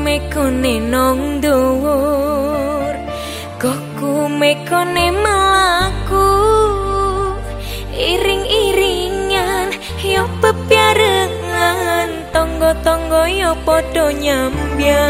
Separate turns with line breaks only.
mekone nong dhuwur Kokku mekone melaku Iring-iringan yo pepiarengan Tonggo-tonggo yo podo nyambian